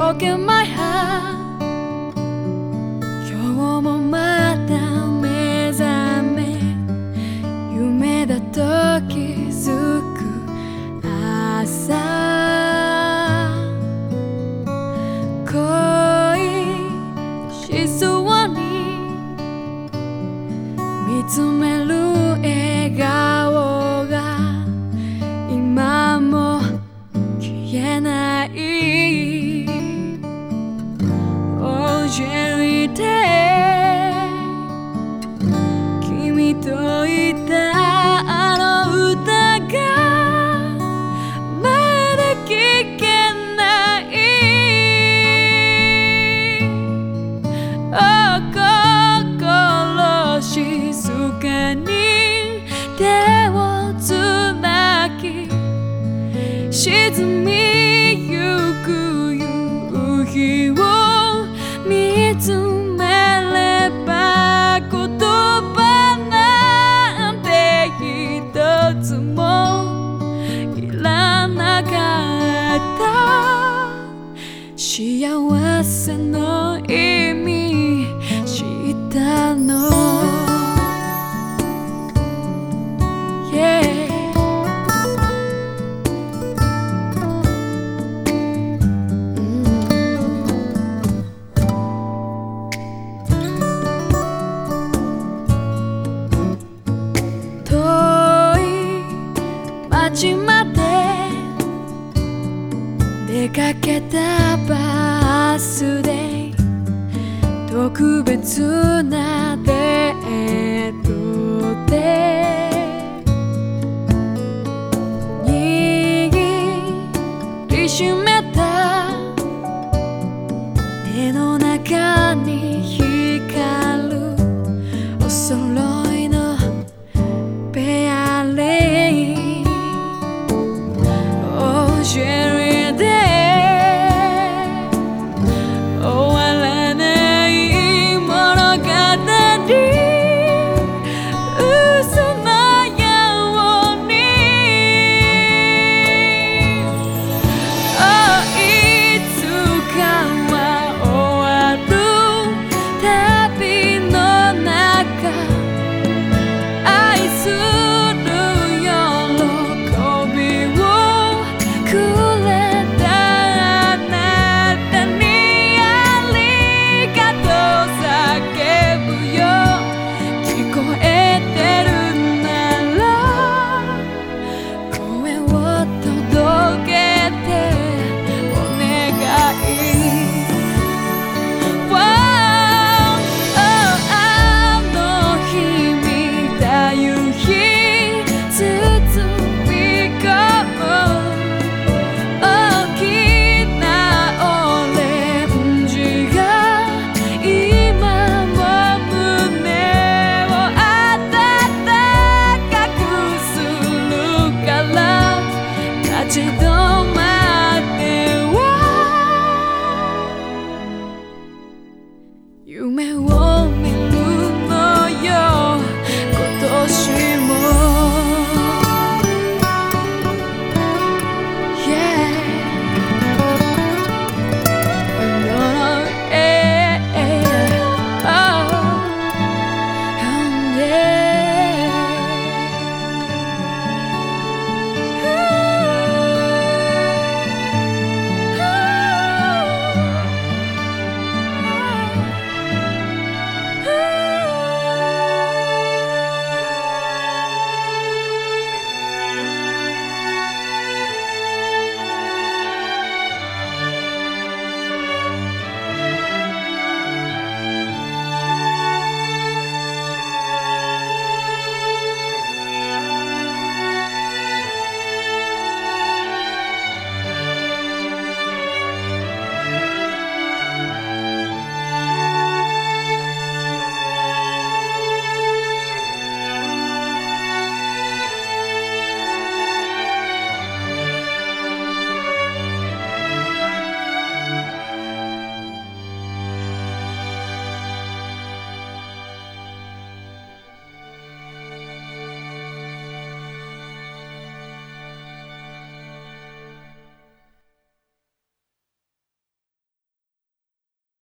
broken my heart. 今日もまた目覚め夢だと気づく朝。恋しそうに見つめる笑顔。日を見つめれば言葉なんて一つもいらなかった。幸せの意味。知ったの。出かけたバスで特別なデートで握りしめた手の中に光るお揃いのペアレイ夢を